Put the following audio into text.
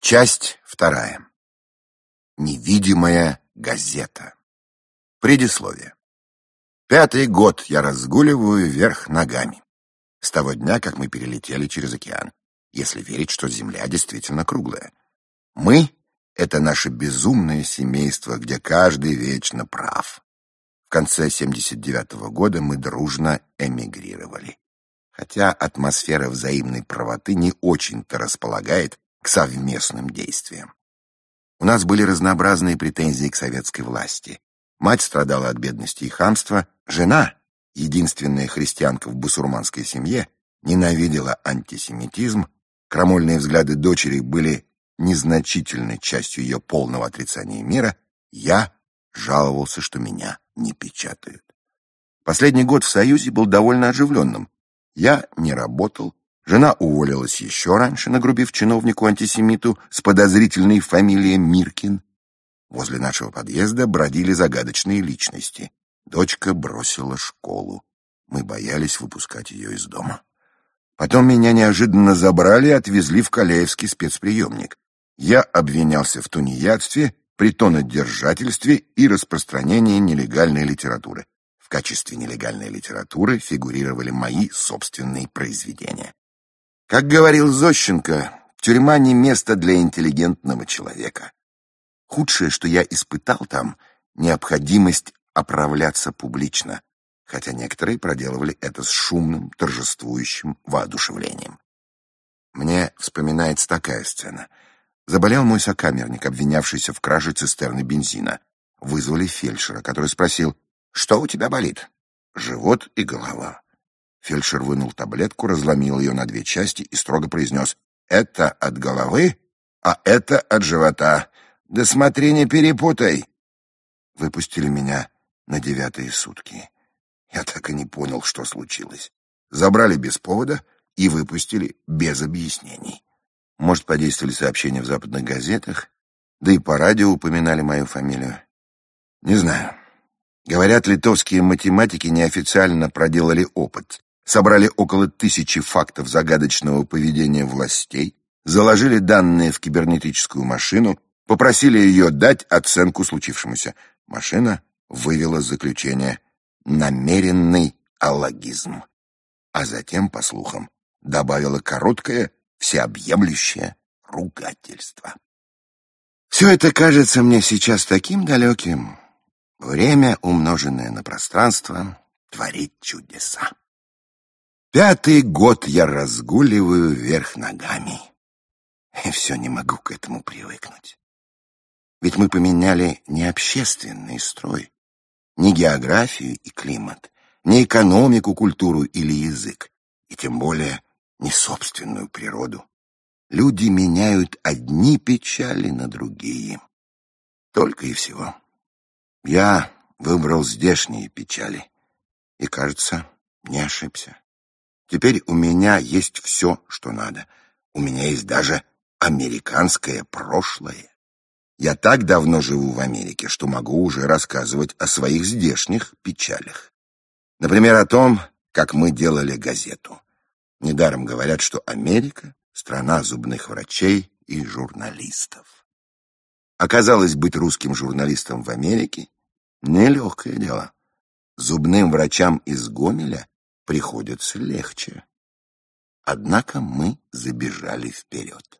Часть вторая. Невидимая газета. Предисловие. Пятый год я разгуливаю вверх ногами. С того дня, как мы перелетели через океан, если верить, что Земля действительно круглая. Мы — это наше безумное семейство, где каждый вечно прав. В конце 79-го года мы дружно эмигрировали. Хотя атмосфера взаимной правоты не очень-то располагает к совместным действиям. У нас были разнообразные претензии к советской власти. Мать страдала от бедности и хамства, жена, единственная христианка в бусурманской семье, ненавидела антисемитизм, крамольные взгляды дочери были незначительной частью ее полного отрицания мира, я жаловался, что меня не печатают. Последний год в Союзе был довольно оживленным. Я не работал, Жена уволилась еще раньше, нагрубив чиновнику-антисемиту с подозрительной фамилией Миркин. Возле нашего подъезда бродили загадочные личности. Дочка бросила школу. Мы боялись выпускать ее из дома. Потом меня неожиданно забрали и отвезли в Каляевский спецприемник. Я обвинялся в тунеядстве, притонодержательстве и распространении нелегальной литературы. В качестве нелегальной литературы фигурировали мои собственные произведения. Как говорил Зощенко, тюрьма не место для интеллигентного человека. Худшее, что я испытал там, необходимость оправляться публично, хотя некоторые проделывали это с шумным, торжествующим воодушевлением. Мне вспоминается такая сцена. Заболел мой сокамерник, обвинявшийся в краже цистерны бензина. Вызвали фельдшера, который спросил, «Что у тебя болит?» «Живот и голова». Фельдшер вынул таблетку, разломил ее на две части и строго произнес «Это от головы, а это от живота. Да смотри, не перепутай!» Выпустили меня на девятые сутки. Я так и не понял, что случилось. Забрали без повода и выпустили без объяснений. Может, подействовали сообщения в западных газетах, да и по радио упоминали мою фамилию. Не знаю. Говорят, литовские математики неофициально проделали опыт собрали около тысячи фактов загадочного поведения властей, заложили данные в кибернетическую машину, попросили ее дать оценку случившемуся. Машина вывела заключение «намеренный аллогизм», а затем, по слухам, добавила короткое, всеобъемлющее ругательство. Все это кажется мне сейчас таким далеким. Время, умноженное на пространство, творит чудеса. Пятый год я разгуливаю вверх ногами. И все не могу к этому привыкнуть. Ведь мы поменяли не общественный строй, не географию и климат, не экономику, культуру или язык, и тем более не собственную природу. Люди меняют одни печали на другие. Только и всего. Я выбрал здешние печали и, кажется, не ошибся. Теперь у меня есть все, что надо. У меня есть даже американское прошлое. Я так давно живу в Америке, что могу уже рассказывать о своих здешних печалях. Например, о том, как мы делали газету. Недаром говорят, что Америка — страна зубных врачей и журналистов. Оказалось, быть русским журналистом в Америке — нелегкое дело. Зубным врачам из Гомеля приходится легче. Однако мы забежали вперед.